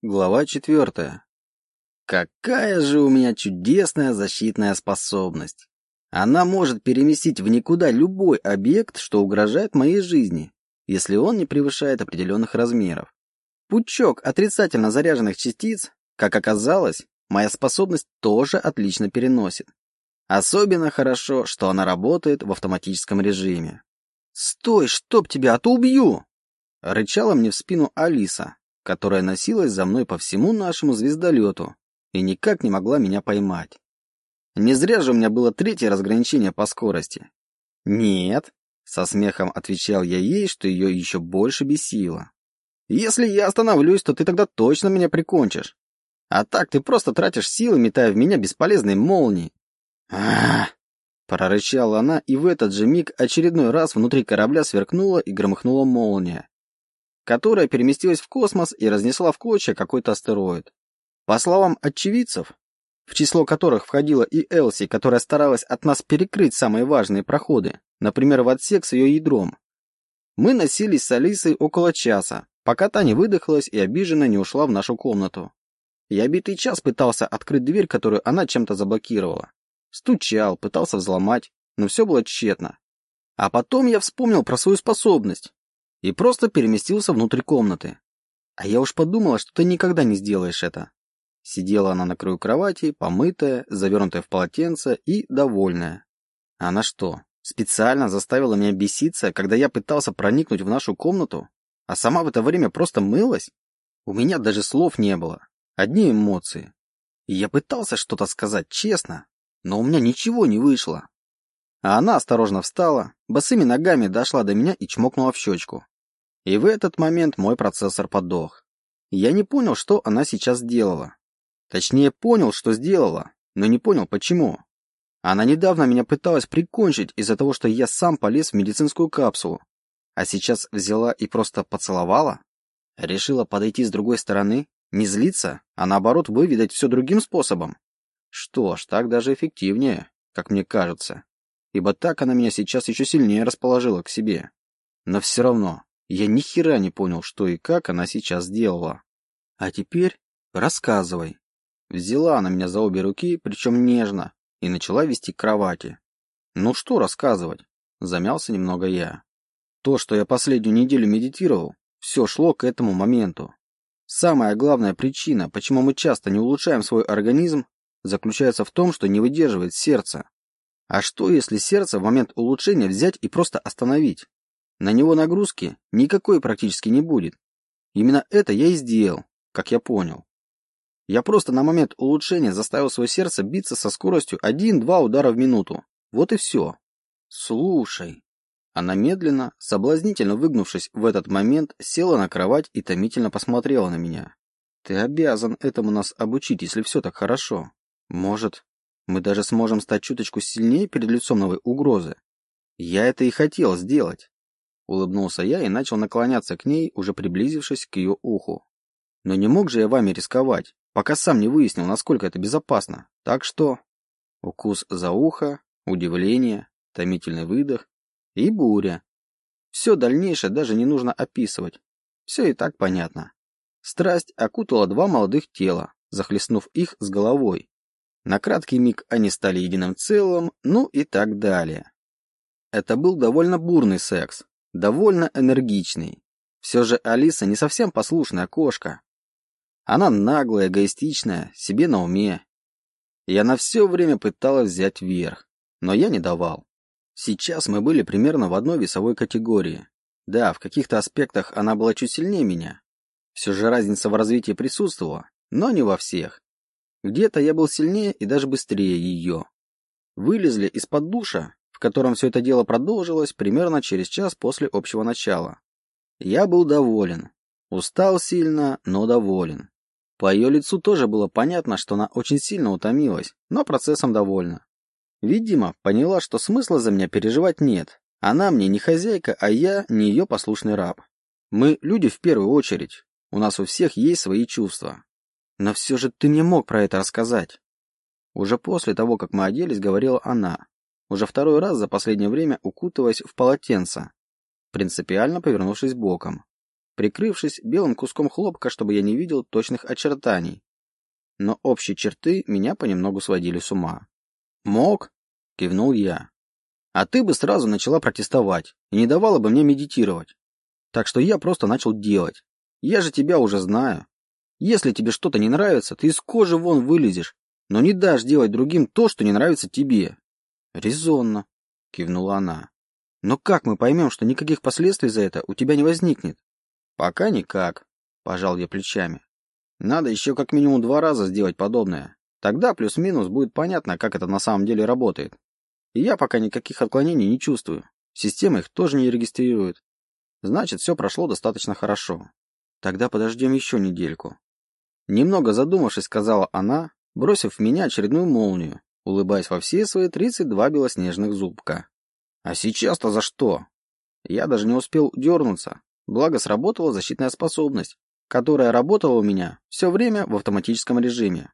Глава четвертая. Какая же у меня чудесная защитная способность. Она может переместить в никуда любой объект, что угрожает моей жизни, если он не превышает определенных размеров. Пучок отрицательно заряженных частиц, как оказалось, моя способность тоже отлично переносит. Особенно хорошо, что она работает в автоматическом режиме. «Стой, чтоб тебя, а то убью!» Рычала мне в спину Алиса, которая носилась за мной по всему нашему звездолету и никак не могла меня поймать. Не зря же у меня было третье разграничение по скорости. «Нет», — со смехом отвечал я ей, что ее еще больше бесило. «Если я остановлюсь, то ты тогда точно меня прикончишь. А так ты просто тратишь силы, метая в меня бесполезные молнии». «Ах!» — прорычала она, и в этот же миг очередной раз внутри корабля сверкнула и громыхнула молния которая переместилась в космос и разнесла в клочья какой-то астероид. По словам очевидцев, в число которых входила и Элси, которая старалась от нас перекрыть самые важные проходы, например, в отсек с ее ядром, мы носились с Алисой около часа, пока та не выдохлась и обиженно не ушла в нашу комнату. Я битый час пытался открыть дверь, которую она чем-то заблокировала. Стучал, пытался взломать, но все было тщетно. А потом я вспомнил про свою способность и просто переместился внутрь комнаты. А я уж подумала, что ты никогда не сделаешь это. Сидела она на краю кровати, помытая, завернутая в полотенце и довольная. Она что, специально заставила меня беситься, когда я пытался проникнуть в нашу комнату, а сама в это время просто мылась? У меня даже слов не было, одни эмоции. И я пытался что-то сказать честно, но у меня ничего не вышло. А она осторожно встала, босыми ногами дошла до меня и чмокнула в щечку. И в этот момент мой процессор подох. Я не понял, что она сейчас сделала. Точнее, понял, что сделала, но не понял, почему. Она недавно меня пыталась прикончить из-за того, что я сам полез в медицинскую капсулу, а сейчас взяла и просто поцеловала? Решила подойти с другой стороны, не злиться, а наоборот выведать все другим способом? Что ж, так даже эффективнее, как мне кажется ибо так она меня сейчас еще сильнее расположила к себе. Но все равно, я ни хера не понял, что и как она сейчас сделала. А теперь рассказывай. Взяла она меня за обе руки, причем нежно, и начала вести к кровати. Ну что рассказывать? Замялся немного я. То, что я последнюю неделю медитировал, все шло к этому моменту. Самая главная причина, почему мы часто не улучшаем свой организм, заключается в том, что не выдерживает сердце. А что, если сердце в момент улучшения взять и просто остановить? На него нагрузки никакой практически не будет. Именно это я и сделал, как я понял. Я просто на момент улучшения заставил свое сердце биться со скоростью 1-2 удара в минуту. Вот и все. Слушай. Она медленно, соблазнительно выгнувшись в этот момент, села на кровать и томительно посмотрела на меня. Ты обязан этому нас обучить, если все так хорошо. Может, мы даже сможем стать чуточку сильнее перед лицом новой угрозы. Я это и хотел сделать. Улыбнулся я и начал наклоняться к ней, уже приблизившись к ее уху. Но не мог же я вами рисковать, пока сам не выяснил, насколько это безопасно. Так что... Укус за ухо, удивление, томительный выдох и буря. Все дальнейшее даже не нужно описывать. Все и так понятно. Страсть окутала два молодых тела, захлестнув их с головой, на краткий миг они стали единым целым, ну и так далее. Это был довольно бурный секс, довольно энергичный. Все же Алиса не совсем послушная кошка. Она наглая, эгоистичная, себе на уме. И она все время пыталась взять верх, но я не давал. Сейчас мы были примерно в одной весовой категории. Да, в каких-то аспектах она была чуть сильнее меня. Все же разница в развитии присутствовала, но не во всех. Где-то я был сильнее и даже быстрее ее. Вылезли из-под душа, в котором все это дело продолжилось примерно через час после общего начала. Я был доволен. Устал сильно, но доволен. По ее лицу тоже было понятно, что она очень сильно утомилась, но процессом довольна. Видимо, поняла, что смысла за меня переживать нет. Она мне не хозяйка, а я не ее послушный раб. Мы люди в первую очередь. У нас у всех есть свои чувства. Но все же ты мне мог про это рассказать. Уже после того, как мы оделись, говорила она, уже второй раз за последнее время укутываясь в полотенце, принципиально повернувшись боком. прикрывшись белым куском хлопка, чтобы я не видел точных очертаний. Но общие черты меня понемногу сводили с ума. «Мог?» — кивнул я. «А ты бы сразу начала протестовать и не давала бы мне медитировать. Так что я просто начал делать. Я же тебя уже знаю. Если тебе что-то не нравится, ты из кожи вон вылезешь, но не дашь делать другим то, что не нравится тебе. Резонно, кивнула она. Но как мы поймем, что никаких последствий за это у тебя не возникнет? Пока никак, пожал я плечами. Надо еще как минимум два раза сделать подобное. Тогда плюс-минус будет понятно, как это на самом деле работает. И я пока никаких отклонений не чувствую. Система их тоже не регистрирует. Значит, все прошло достаточно хорошо. Тогда подождем еще недельку. Немного задумавшись, сказала она, бросив в меня очередную молнию, улыбаясь во все свои 32 белоснежных зубка. А сейчас-то за что? Я даже не успел дернуться, благо сработала защитная способность, которая работала у меня все время в автоматическом режиме.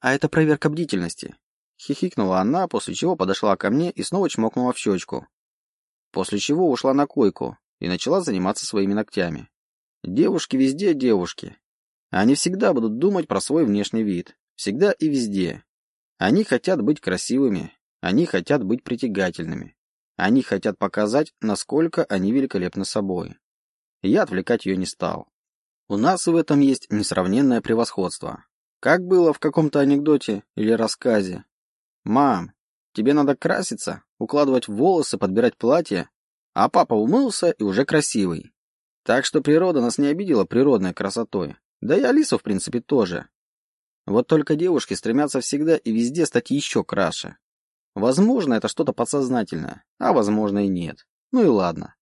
А это проверка бдительности. Хихикнула она, после чего подошла ко мне и снова чмокнула в щечку. После чего ушла на койку и начала заниматься своими ногтями. Девушки везде девушки. Они всегда будут думать про свой внешний вид. Всегда и везде. Они хотят быть красивыми. Они хотят быть притягательными. Они хотят показать, насколько они великолепны собой. Я отвлекать ее не стал. У нас в этом есть несравненное превосходство. Как было в каком-то анекдоте или рассказе. «Мам, тебе надо краситься, укладывать волосы, подбирать платье, а папа умылся и уже красивый. Так что природа нас не обидела природной красотой. Да и Алису, в принципе, тоже. Вот только девушки стремятся всегда и везде стать еще краше. Возможно, это что-то подсознательное, а возможно и нет. Ну и ладно.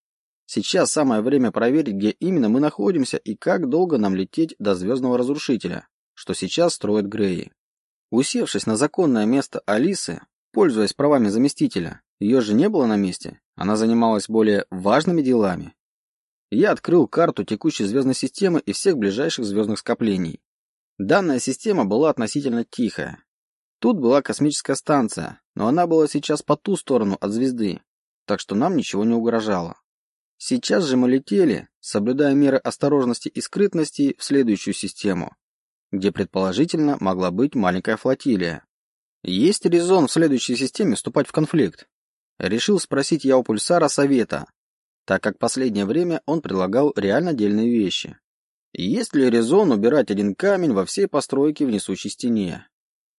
Сейчас самое время проверить, где именно мы находимся и как долго нам лететь до Звездного Разрушителя, что сейчас строит Греи. Усевшись на законное место Алисы, пользуясь правами заместителя, ее же не было на месте, она занималась более важными делами. Я открыл карту текущей звездной системы и всех ближайших звездных скоплений. Данная система была относительно тихая. Тут была космическая станция, но она была сейчас по ту сторону от звезды, так что нам ничего не угрожало. Сейчас же мы летели, соблюдая меры осторожности и скрытности, в следующую систему, где предположительно могла быть маленькая флотилия. Есть резон в следующей системе вступать в конфликт? Решил спросить я у Пульсара совета, так как последнее время он предлагал реально дельные вещи. Есть ли резон убирать один камень во всей постройке в несущей стене?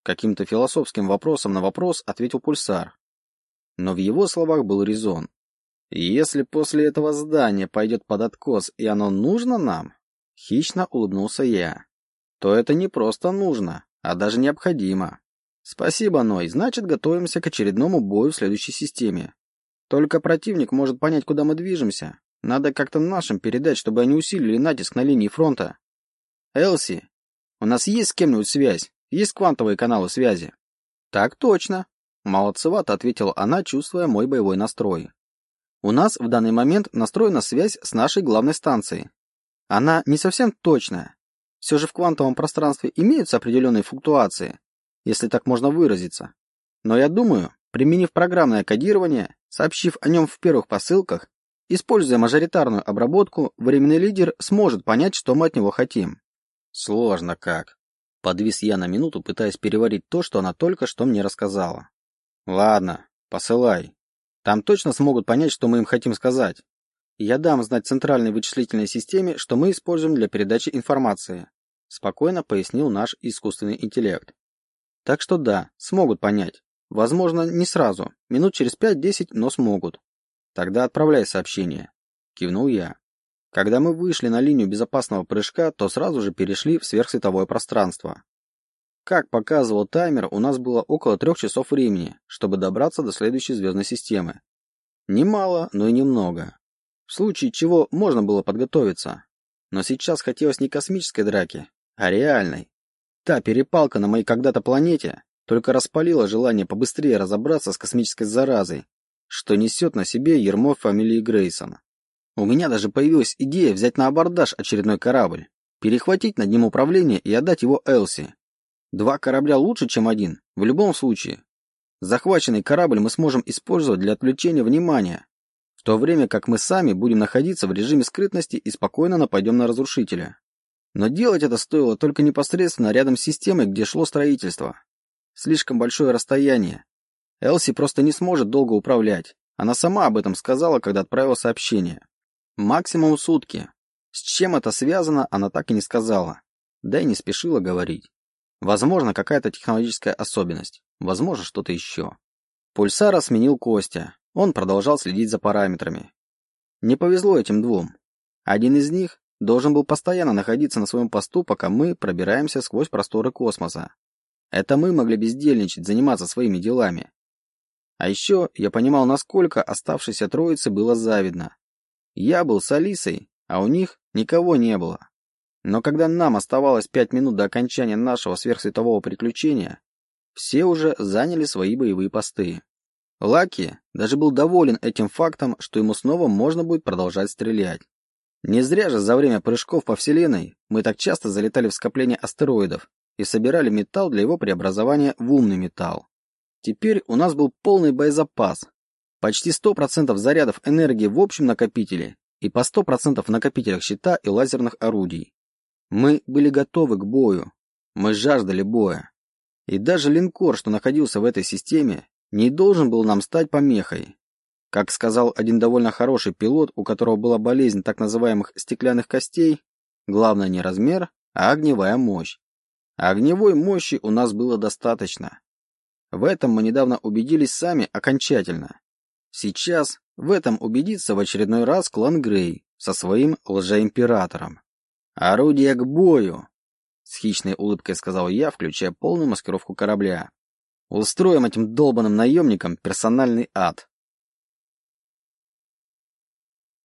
Каким-то философским вопросом на вопрос ответил Пульсар. Но в его словах был резон. Если после этого здания пойдет под откос и оно нужно нам, хищно улыбнулся я, то это не просто нужно, а даже необходимо. Спасибо, Ной. Значит, готовимся к очередному бою в следующей системе. Только противник может понять, куда мы движемся. Надо как-то нашим передать, чтобы они усилили натиск на линии фронта. Элси, у нас есть с кем-нибудь связь? Есть квантовые каналы связи? Так точно. Молодцевато ответила она, чувствуя мой боевой настрой. У нас в данный момент настроена связь с нашей главной станцией. Она не совсем точная. Все же в квантовом пространстве имеются определенные флуктуации, если так можно выразиться. Но я думаю, применив программное кодирование, сообщив о нем в первых посылках, используя мажоритарную обработку, временный лидер сможет понять, что мы от него хотим. Сложно как. Подвис я на минуту, пытаясь переварить то, что она только что мне рассказала. Ладно, посылай. Там точно смогут понять, что мы им хотим сказать. Я дам знать центральной вычислительной системе, что мы используем для передачи информации. Спокойно пояснил наш искусственный интеллект. Так что да, смогут понять. Возможно, не сразу, минут через 5-10, но смогут. Тогда отправляй сообщение. Кивнул я. Когда мы вышли на линию безопасного прыжка, то сразу же перешли в сверхсветовое пространство. Как показывал таймер, у нас было около трех часов времени, чтобы добраться до следующей звездной системы. Немало, но и немного. В случае чего можно было подготовиться. Но сейчас хотелось не космической драки, а реальной. Та перепалка на моей когда-то планете только распалила желание побыстрее разобраться с космической заразой, что несет на себе ермо фамилии Грейсона. У меня даже появилась идея взять на абордаж очередной корабль, перехватить над ним управление и отдать его Элси. Два корабля лучше, чем один, в любом случае. Захваченный корабль мы сможем использовать для отвлечения внимания, в то время как мы сами будем находиться в режиме скрытности и спокойно нападем на разрушителя. Но делать это стоило только непосредственно рядом с системой, где шло строительство. Слишком большое расстояние. Элси просто не сможет долго управлять. Она сама об этом сказала, когда отправила сообщение. Максимум сутки. С чем это связано, она так и не сказала. Да и не спешила говорить. Возможно, какая-то технологическая особенность. Возможно, что-то еще. Пульсара сменил Костя. Он продолжал следить за параметрами. Не повезло этим двум. Один из них должен был постоянно находиться на своем посту, пока мы пробираемся сквозь просторы космоса. Это мы могли бездельничать, заниматься своими делами. А еще я понимал, насколько оставшейся троице было завидно. Я был с Алисой, а у них никого не было. Но когда нам оставалось пять минут до окончания нашего сверхсветового приключения, все уже заняли свои боевые посты. Лаки даже был доволен этим фактом, что ему снова можно будет продолжать стрелять. Не зря же за время прыжков по Вселенной мы так часто залетали в скопление астероидов и собирали металл для его преобразования в умный металл. Теперь у нас был полный боезапас, почти 100% зарядов энергии в общем накопителе и по 100% в накопителях щита и лазерных орудий. Мы были готовы к бою, мы жаждали боя. И даже линкор, что находился в этой системе, не должен был нам стать помехой. Как сказал один довольно хороший пилот, у которого была болезнь так называемых стеклянных костей, главное не размер, а огневая мощь. Огневой мощи у нас было достаточно. В этом мы недавно убедились сами окончательно. Сейчас в этом убедится в очередной раз клан Грей со своим лжеимператором. «Орудие к бою!» — с хищной улыбкой сказал я, включая полную маскировку корабля. Устроим этим долбанным наемникам персональный ад.